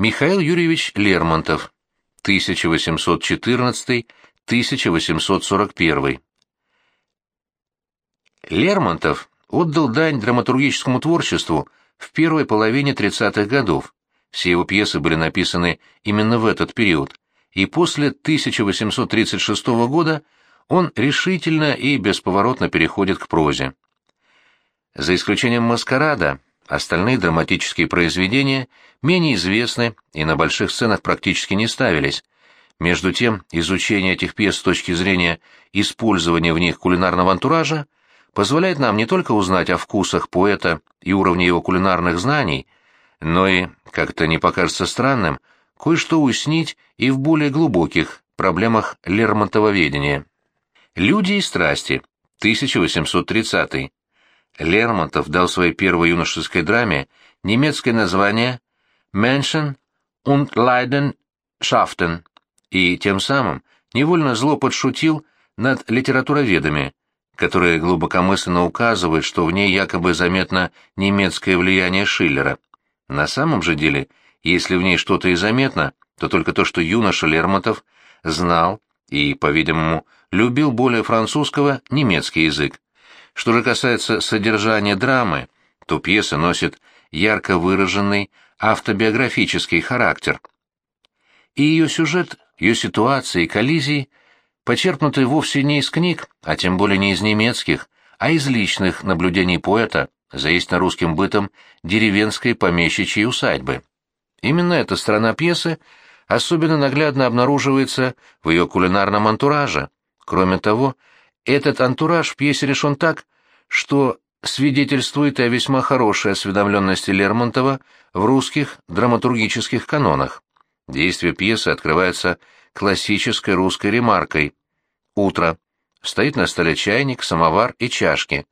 Михаил Юрьевич Лермонтов, 1814-1841. Лермонтов отдал дань драматургическому творчеству в первой половине 30-х годов. Все его пьесы были написаны именно в этот период, и после 1836 года он решительно и бесповоротно переходит к прозе. За исключением «Маскарада», остальные драматические произведения менее известны и на больших сценах практически не ставились. Между тем, изучение этих пьес с точки зрения использования в них кулинарного антуража позволяет нам не только узнать о вкусах поэта и уровне его кулинарных знаний, но и, как это не покажется странным, кое-что уяснить и в более глубоких проблемах Лермонтововедения. «Люди и страсти», 1830 Лермонтов дал своей первой юношеской драме немецкое название «Menschen und Leidenschaften» и тем самым невольно зло подшутил над литературоведами, которые глубокомысленно указывают, что в ней якобы заметно немецкое влияние Шиллера. На самом же деле, если в ней что-то и заметно, то только то, что юноша Лермонтов знал и, по-видимому, любил более французского немецкий язык. Что же касается содержания драмы, то пьеса носит ярко выраженный автобиографический характер. И ее сюжет, ее ситуации и коллизии почерпнуты вовсе не из книг, а тем более не из немецких, а из личных наблюдений поэта за истинно русским бытом деревенской помещичьей усадьбы. Именно эта сторона пьесы особенно наглядно обнаруживается в ее кулинарном антураже. Кроме того, этот антураж в пьесе решен так, что свидетельствует о весьма хорошей осведомленности Лермонтова в русских драматургических канонах. Действие пьесы открывается классической русской ремаркой. Утро. Стоит на столе чайник, самовар и чашки.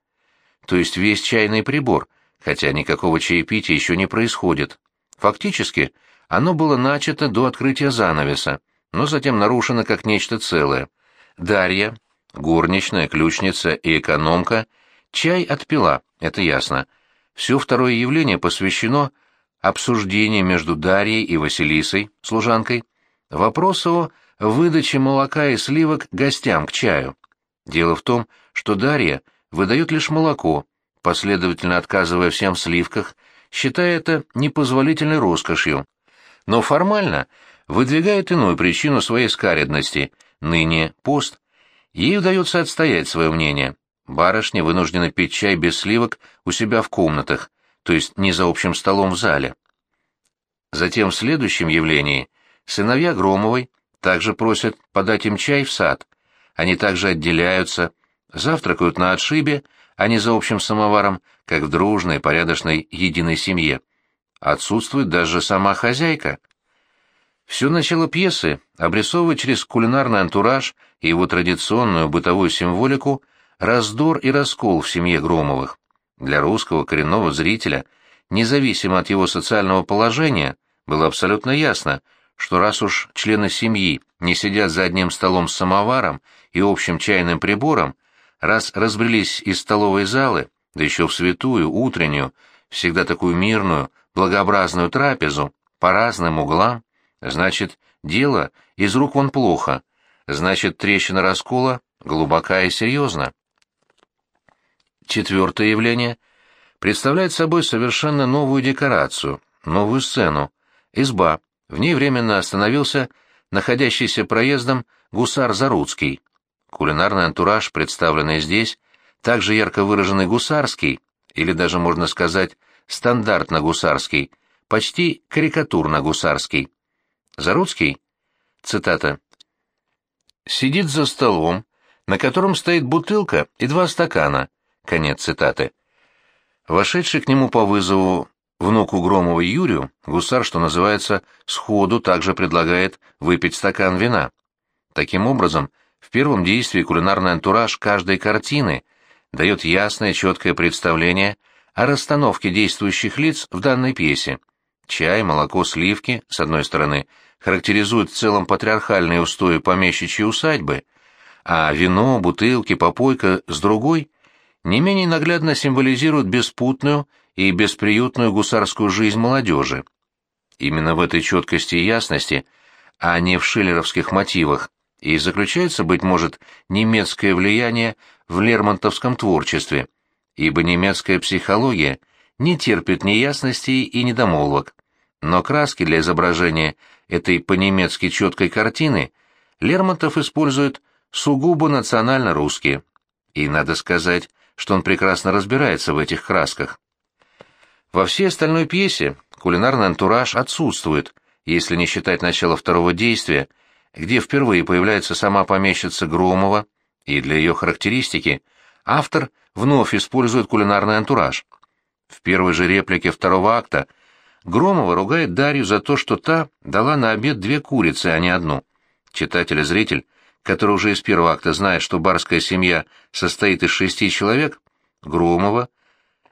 То есть весь чайный прибор, хотя никакого чаепития еще не происходит. Фактически, оно было начато до открытия занавеса, но затем нарушено как нечто целое. Дарья, горничная, ключница и экономка, чай отпила, это ясно. Все второе явление посвящено обсуждению между Дарьей и Василисой, служанкой, вопрос о выдаче молока и сливок гостям к чаю. Дело в том, что Дарья выдает лишь молоко, последовательно отказывая всем в сливках, считая это непозволительной роскошью. Но формально выдвигает иную причину своей скаредности, ныне пост. Ей удается отстоять свое мнение. Барышни вынуждены пить чай без сливок у себя в комнатах, то есть не за общим столом в зале. Затем в следующем явлении сыновья Громовой также просят подать им чай в сад. Они также отделяются, завтракают на отшибе, а не за общим самоваром, как в дружной, порядочной, единой семье. Отсутствует даже сама хозяйка. Все начало пьесы обрисовывает через кулинарный антураж и его традиционную бытовую символику раздор и раскол в семье Громовых. Для русского коренного зрителя, независимо от его социального положения, было абсолютно ясно, что раз уж члены семьи не сидят за одним столом с самоваром и общим чайным прибором, раз разбрелись из столовой залы, да еще в святую, утреннюю, всегда такую мирную, благообразную трапезу, по разным углам, значит, дело из рук вон плохо, значит, трещина раскола глубока и серьезна. Четвертое явление представляет собой совершенно новую декорацию, новую сцену. Изба. В ней временно остановился находящийся проездом гусар Заруцкий. Кулинарный антураж, представленный здесь, также ярко выраженный гусарский, или даже, можно сказать, стандартно-гусарский, почти карикатурно-гусарский. Заруцкий, цитата, «сидит за столом, на котором стоит бутылка и два стакана, Конец цитаты. Вошедший к нему по вызову внуку Громова Юрию, гусар, что называется, сходу также предлагает выпить стакан вина. Таким образом, в первом действии кулинарный антураж каждой картины дает ясное четкое представление о расстановке действующих лиц в данной пьесе. Чай, молоко, сливки, с одной стороны, характеризуют в целом патриархальные устои помещичьей усадьбы, а вино, бутылки, попойка с другой не менее наглядно символизируют беспутную и бесприютную гусарскую жизнь молодежи. Именно в этой четкости и ясности, а не в шиллеровских мотивах, и заключается, быть может, немецкое влияние в лермонтовском творчестве, ибо немецкая психология не терпит неясностей и недомолвок. Но краски для изображения этой по-немецки четкой картины Лермонтов использует сугубо национально-русские. И надо сказать, что он прекрасно разбирается в этих красках. Во всей остальной пьесе кулинарный антураж отсутствует, если не считать начала второго действия, где впервые появляется сама помещица Громова, и для ее характеристики автор вновь использует кулинарный антураж. В первой же реплике второго акта Громова ругает Дарью за то, что та дала на обед две курицы, а не одну. Читатель и зритель, который уже из первого акта знает, что барская семья состоит из шести человек, Громова,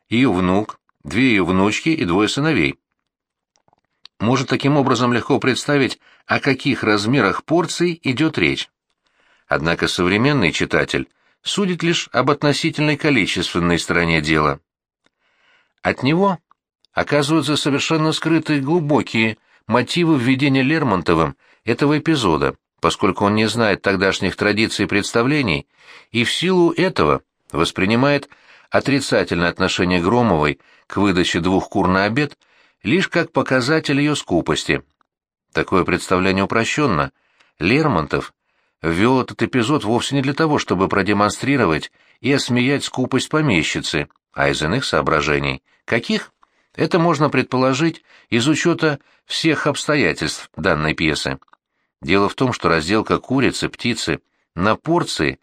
ее внук, две ее внучки и двое сыновей. Может таким образом легко представить, о каких размерах порций идет речь. Однако современный читатель судит лишь об относительной количественной стороне дела. От него оказываются совершенно скрытые глубокие мотивы введения Лермонтовым этого эпизода, поскольку он не знает тогдашних традиций и представлений, и в силу этого воспринимает отрицательное отношение Громовой к выдаче двух кур на обед лишь как показатель ее скупости. Такое представление упрощенно. Лермонтов ввел этот эпизод вовсе не для того, чтобы продемонстрировать и осмеять скупость помещицы, а из иных соображений. Каких? Это можно предположить из учета всех обстоятельств данной пьесы. Дело в том, что разделка курицы, птицы на порции,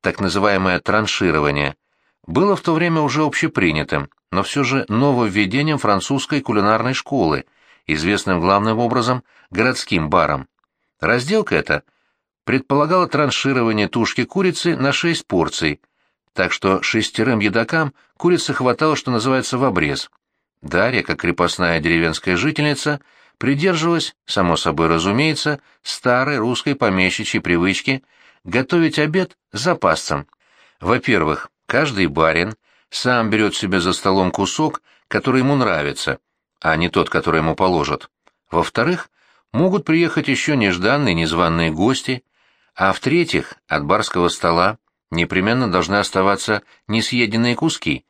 так называемое транширование, было в то время уже общепринятым, но все же нововведением французской кулинарной школы, известным главным образом городским баром. Разделка эта предполагала транширование тушки курицы на шесть порций, так что шестерым едокам курицы хватало, что называется, в обрез – Дарья, как крепостная деревенская жительница, придерживалась, само собой разумеется, старой русской помещичьей привычки готовить обед с. Во-первых, каждый барин сам берет себе за столом кусок, который ему нравится, а не тот, который ему положат. Во-вторых, могут приехать еще нежданные незваные гости, а в-третьих, от барского стола непременно должны оставаться несъеденные куски,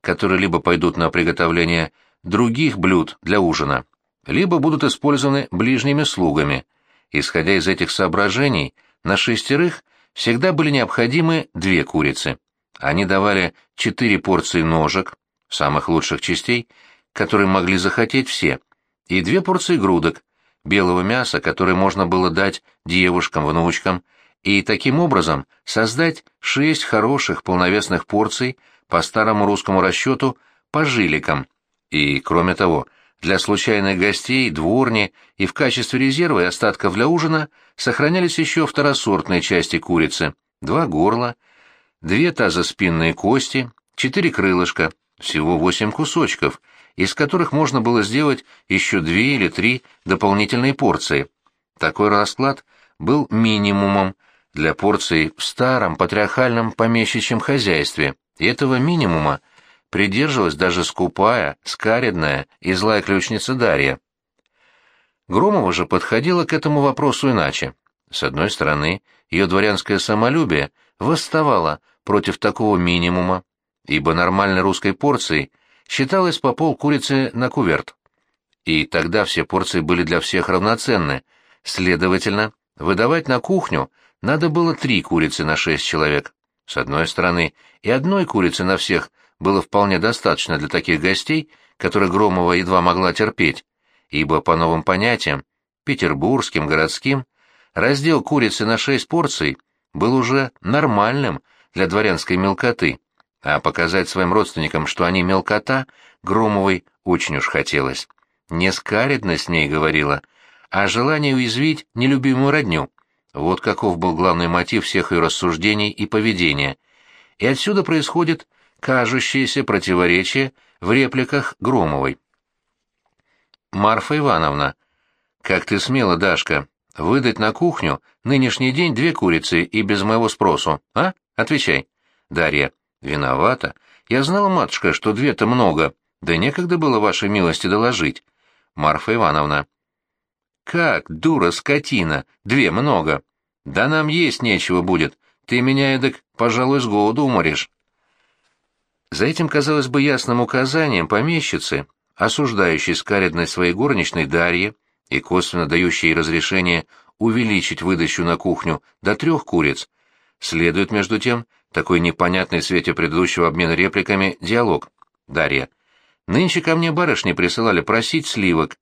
которые либо пойдут на приготовление других блюд для ужина, либо будут использованы ближними слугами. Исходя из этих соображений, на шестерых всегда были необходимы две курицы. Они давали четыре порции ножек, самых лучших частей, которые могли захотеть все, и две порции грудок, белого мяса, которое можно было дать девушкам, внучкам, и таким образом создать шесть хороших полновесных порций по старому русскому расчету по жиликам. И, кроме того, для случайных гостей, дворни и в качестве резерва и остатков для ужина сохранялись еще второсортные части курицы, два горла, две тазоспинные кости, четыре крылышка, всего восемь кусочков, из которых можно было сделать еще две или три дополнительные порции. Такой расклад был минимумом для порций в старом патриархальном помещичьем хозяйстве, и этого минимума придерживалась даже скупая, скаредная и злая ключница Дарья. Громова же подходила к этому вопросу иначе. С одной стороны, ее дворянское самолюбие восставало против такого минимума, ибо нормальной русской порцией считалось по пол курицы на куверт. И тогда все порции были для всех равноценны, следовательно, выдавать на кухню надо было три курицы на шесть человек. С одной стороны, и одной курицы на всех было вполне достаточно для таких гостей, которые Громова едва могла терпеть, ибо по новым понятиям, петербургским, городским, раздел курицы на шесть порций был уже нормальным для дворянской мелкоты, а показать своим родственникам, что они мелкота, Громовой очень уж хотелось. Не скаридно с ней говорила, а желание уязвить нелюбимую родню. Вот каков был главный мотив всех ее рассуждений и поведения. И отсюда происходит кажущееся противоречие в репликах Громовой. «Марфа Ивановна, как ты смела, Дашка, выдать на кухню нынешний день две курицы и без моего спросу, а? Отвечай». Дарья. «Виновата. Я знала, матушка, что две-то много, да некогда было вашей милости доложить. Марфа Ивановна. «Как, дура, скотина, две много. Да нам есть нечего будет, ты меня, эдак, пожалуй, с голоду уморишь». За этим, казалось бы, ясным указанием помещицы, осуждающей скаредность своей горничной Дарьи и косвенно дающей ей разрешение увеличить выдачу на кухню до трех куриц, следует, между тем, такой непонятный в свете предыдущего обмена репликами диалог. Дарья. Нынче ко мне барышни присылали просить сливок,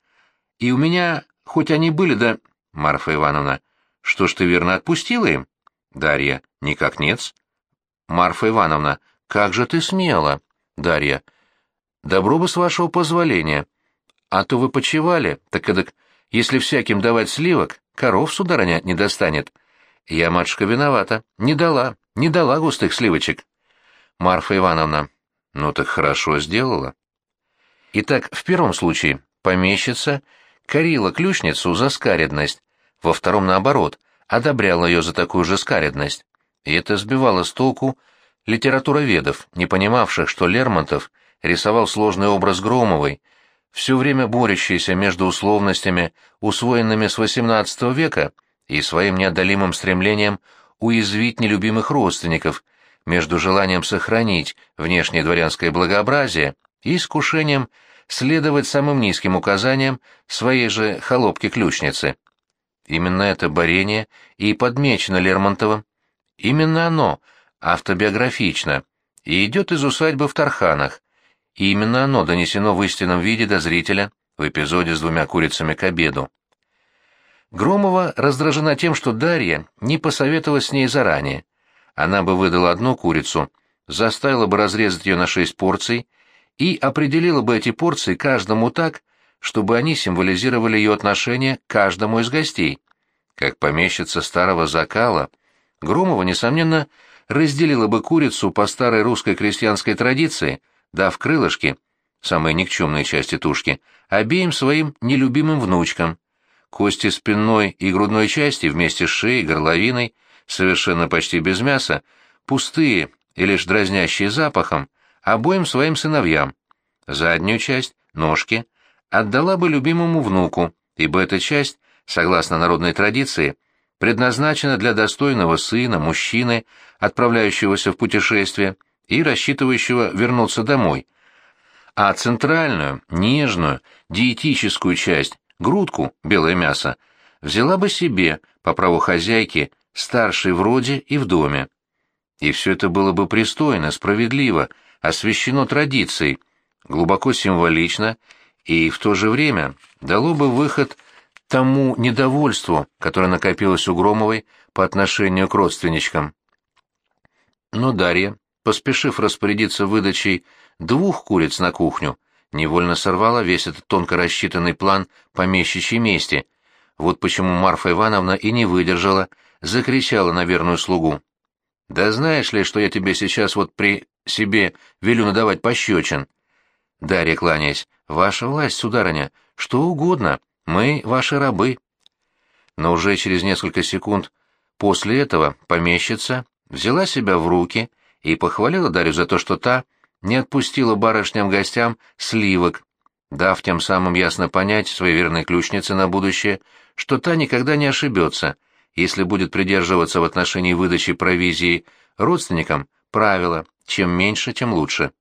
и у меня, хоть они были, да... Марфа Ивановна. Что ж ты верно отпустила им? Дарья. Никак нет. Марфа Ивановна. Как же ты смела? Дарья. Добро бы с вашего позволения. А то вы почевали, так эдак, если всяким давать сливок, коров, сударыня, не достанет. Я, матушка, виновата. Не дала, не дала густых сливочек. Марфа Ивановна. Ну так хорошо сделала. Итак, в первом случае помещица корила ключницу за скаредность, во втором, наоборот, одобряла ее за такую же скаредность. И это сбивало с толку литературоведов, не понимавших, что Лермонтов рисовал сложный образ Громовой, все время борющийся между условностями, усвоенными с XVIII века, и своим неодолимым стремлением уязвить нелюбимых родственников, между желанием сохранить внешнее дворянское благообразие и искушением следовать самым низким указаниям своей же холопки-ключницы. Именно это борение и подмечено Лермонтовым. Именно оно автобиографично и идет из усадьбы в Тарханах, и именно оно донесено в истинном виде до зрителя в эпизоде с двумя курицами к обеду. Громова раздражена тем, что Дарья не посоветовалась с ней заранее. Она бы выдала одну курицу, заставила бы разрезать ее на шесть порций и определила бы эти порции каждому так, чтобы они символизировали ее отношение к каждому из гостей. Как помещица старого закала, Громова, несомненно, разделила бы курицу по старой русской крестьянской традиции, дав крылышки, самые никчемные части тушки, обеим своим нелюбимым внучкам. Кости спинной и грудной части вместе с шеей, горловиной, совершенно почти без мяса, пустые и лишь дразнящие запахом, обоим своим сыновьям. Заднюю часть, ножки, отдала бы любимому внуку, ибо эта часть, согласно народной традиции, предназначена для достойного сына, мужчины, отправляющегося в путешествие и рассчитывающего вернуться домой. А центральную, нежную, диетическую часть, грудку, белое мясо, взяла бы себе, по праву хозяйки, старшей в роде и в доме. И все это было бы пристойно, справедливо, освящено традицией, глубоко символично и в то же время дало бы выход тому недовольству, которое накопилось у Громовой по отношению к родственничкам. Но Дарья, поспешив распорядиться выдачей двух куриц на кухню, невольно сорвала весь этот тонко рассчитанный план помещичьей мести. Вот почему Марфа Ивановна и не выдержала, закричала на верную слугу. «Да знаешь ли, что я тебе сейчас вот при себе велю надавать пощечин?» Дарья, кланяясь, «Ваша власть, сударыня, что угодно, мы ваши рабы». Но уже через несколько секунд после этого помещица взяла себя в руки и похвалила Дарью за то, что та не отпустила барышням-гостям сливок, дав тем самым ясно понять своей верной ключнице на будущее, что та никогда не ошибется, если будет придерживаться в отношении выдачи провизии родственникам правила «чем меньше, тем лучше».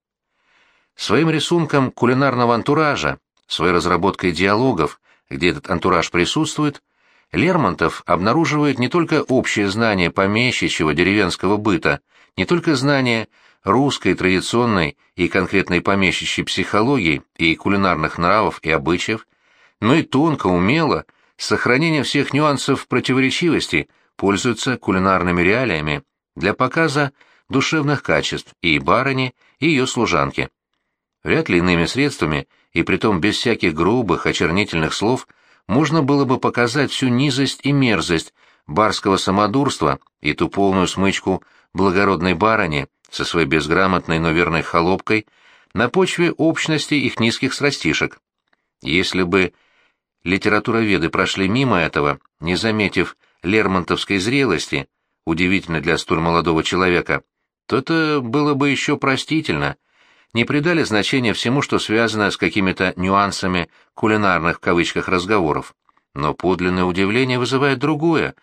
Своим рисунком кулинарного антуража, своей разработкой диалогов, где этот антураж присутствует, Лермонтов обнаруживает не только общее знание помещичьего деревенского быта, не только знание русской традиционной и конкретной помещичьей психологии и кулинарных нравов и обычаев, но и тонко, умело, с сохранением всех нюансов противоречивости, пользуется кулинарными реалиями для показа душевных качеств и барыни, и ее служанки. Вряд ли иными средствами, и притом без всяких грубых, очернительных слов, можно было бы показать всю низость и мерзость барского самодурства и ту полную смычку благородной барыни со своей безграмотной, но верной холопкой на почве общности их низких страстишек. Если бы литературоведы прошли мимо этого, не заметив лермонтовской зрелости, удивительно для столь молодого человека, то это было бы еще простительно, не придали значения всему, что связано с какими-то нюансами кулинарных в кавычках разговоров. Но подлинное удивление вызывает другое.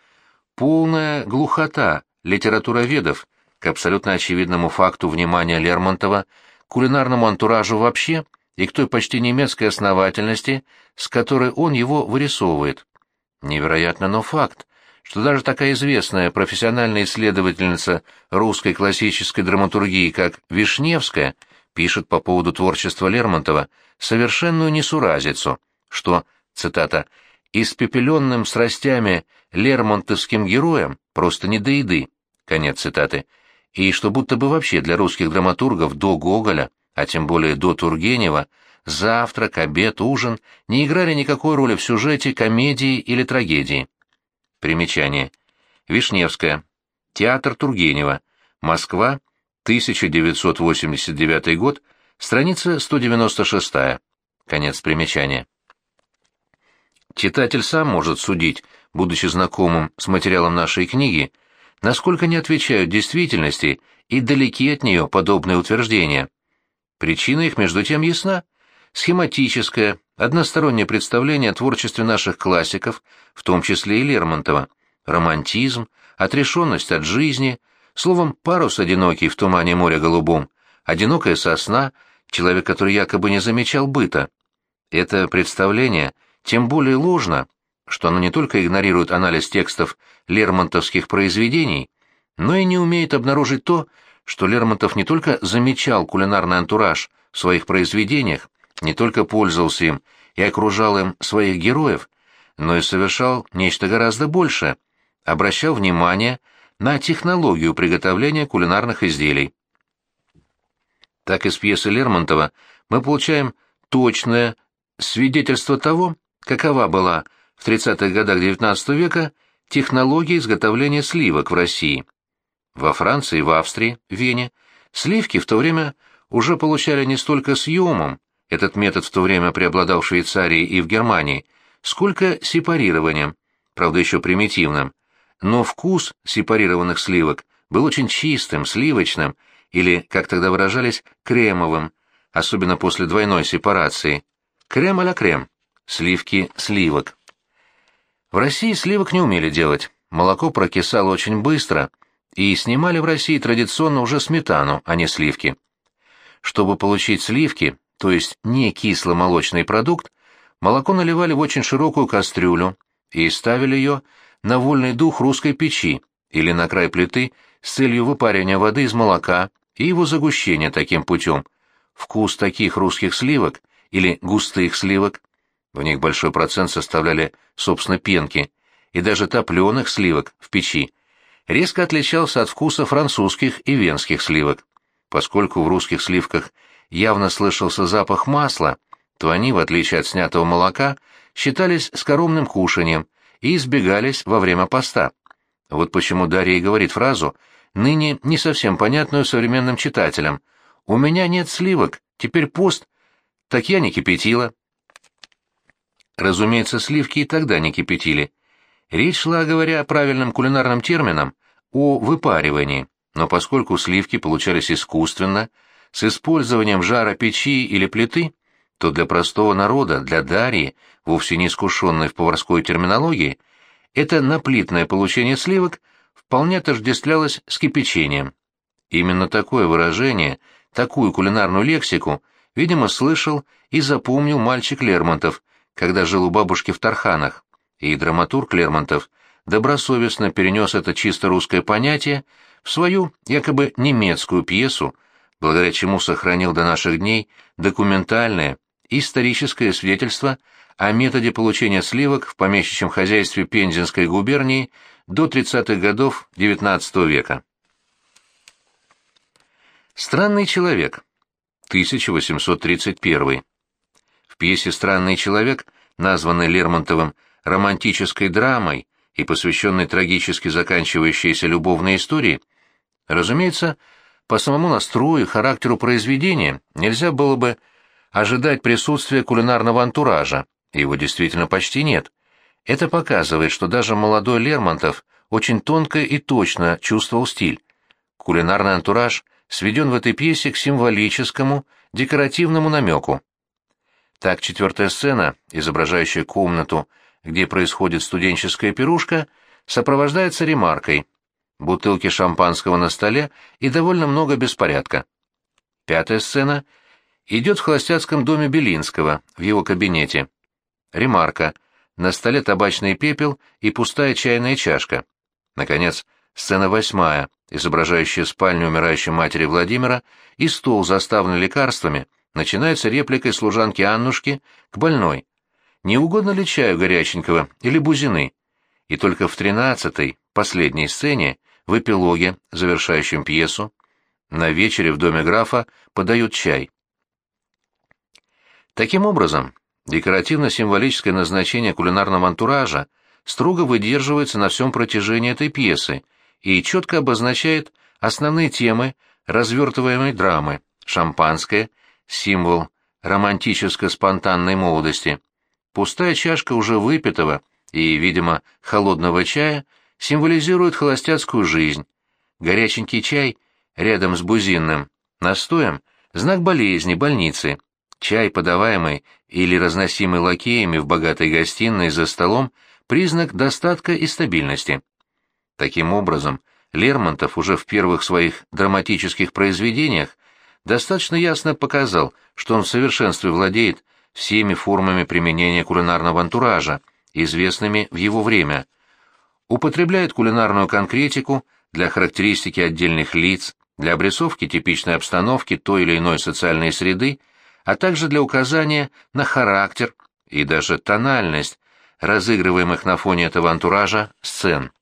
Полная глухота литературоведов к абсолютно очевидному факту внимания Лермонтова кулинарному антуражу вообще и к той почти немецкой основательности, с которой он его вырисовывает. Невероятно, но факт, что даже такая известная профессиональная исследовательница русской классической драматургии, как Вишневская, пишет по поводу творчества Лермонтова совершенную несуразицу, что, цитата, «испепеленным страстями лермонтовским героям просто не до еды», конец цитаты, и что будто бы вообще для русских драматургов до Гоголя, а тем более до Тургенева, завтрак, обед, ужин не играли никакой роли в сюжете комедии или трагедии. Примечание. Вишневская. Театр Тургенева. Москва. 1989 год. Страница 196. Конец примечания. Читатель сам может судить, будучи знакомым с материалом нашей книги, насколько не отвечают действительности и далеки от нее подобные утверждения. Причина их, между тем, ясна. Схематическое, одностороннее представление о творчестве наших классиков, в том числе и Лермонтова, романтизм, отрешенность от жизни, словом, парус одинокий в тумане моря голубом, одинокая сосна, человек, который якобы не замечал быта. Это представление тем более ложно, что оно не только игнорирует анализ текстов лермонтовских произведений, но и не умеет обнаружить то, что Лермонтов не только замечал кулинарный антураж в своих произведениях, не только пользовался им и окружал им своих героев, но и совершал нечто гораздо большее, обращал внимание на технологию приготовления кулинарных изделий. Так из пьесы Лермонтова мы получаем точное свидетельство того, какова была в 30-х годах XIX века технология изготовления сливок в России. Во Франции, в Австрии, Вене сливки в то время уже получали не столько съемом, этот метод в то время преобладал в Швейцарии и в Германии, сколько сепарированием, правда еще примитивным. Но вкус сепарированных сливок был очень чистым, сливочным, или, как тогда выражались, кремовым, особенно после двойной сепарации. Крем а крем, сливки сливок. В России сливок не умели делать, молоко прокисало очень быстро, и снимали в России традиционно уже сметану, а не сливки. Чтобы получить сливки, то есть не кисломолочный продукт, молоко наливали в очень широкую кастрюлю и ставили ее на вольный дух русской печи или на край плиты с целью выпаривания воды из молока и его загущения таким путем. Вкус таких русских сливок или густых сливок, в них большой процент составляли, собственно, пенки, и даже топленых сливок в печи, резко отличался от вкуса французских и венских сливок. Поскольку в русских сливках явно слышался запах масла, то они, в отличие от снятого молока, считались скоромным кушанием и избегались во время поста. Вот почему Дарья и говорит фразу, ныне не совсем понятную современным читателям. «У меня нет сливок, теперь пост, так я не кипятила». Разумеется, сливки и тогда не кипятили. Речь шла, говоря правильным кулинарным термином, о выпаривании, но поскольку сливки получались искусственно, с использованием жара печи или плиты, то для простого народа, для Дарьи, вовсе не искушенной в поварской терминологии, это наплитное получение сливок вполне отождествлялось с кипячением. Именно такое выражение, такую кулинарную лексику, видимо, слышал и запомнил мальчик Лермонтов, когда жил у бабушки в Тарханах, и драматург Лермонтов добросовестно перенес это чисто русское понятие в свою якобы немецкую пьесу благодаря чему сохранил до наших дней документальное, историческое свидетельство о методе получения сливок в помещичьем хозяйстве Пензенской губернии до 30-х годов XIX века. Странный человек. 1831. В пьесе «Странный человек», названной Лермонтовым романтической драмой и посвященной трагически заканчивающейся любовной истории, разумеется, по самому настрою и характеру произведения нельзя было бы ожидать присутствия кулинарного антуража, его действительно почти нет. Это показывает, что даже молодой Лермонтов очень тонко и точно чувствовал стиль. Кулинарный антураж сведен в этой пьесе к символическому, декоративному намеку. Так четвертая сцена, изображающая комнату, где происходит студенческая пирушка, сопровождается ремаркой. Бутылки шампанского на столе и довольно много беспорядка. Пятая сцена идет в холостяцком доме Белинского, в его кабинете. Ремарка. На столе табачный пепел и пустая чайная чашка. Наконец, сцена восьмая, изображающая спальню умирающей матери Владимира, и стол, заставленный лекарствами, начинается репликой служанки Аннушки к больной. Не угодно ли чаю горяченького или бузины? И только в тринадцатой, последней сцене, в эпилоге, завершающем пьесу, на вечере в доме графа подают чай. Таким образом, декоративно-символическое назначение кулинарного антуража строго выдерживается на всем протяжении этой пьесы и четко обозначает основные темы развертываемой драмы «Шампанское», символ романтическо-спонтанной молодости, пустая чашка уже выпитого и, видимо, холодного чая символизирует холостяцкую жизнь, горяченький чай рядом с бузинным настоем – знак болезни, больницы, чай, подаваемый или разносимый лакеями в богатой гостиной за столом – признак достатка и стабильности. Таким образом, Лермонтов уже в первых своих драматических произведениях достаточно ясно показал, что он в совершенстве владеет всеми формами применения кулинарного антуража, известными в его время, употребляет кулинарную конкретику для характеристики отдельных лиц, для обрисовки типичной обстановки той или иной социальной среды, а также для указания на характер и даже тональность разыгрываемых на фоне этого антуража сцен.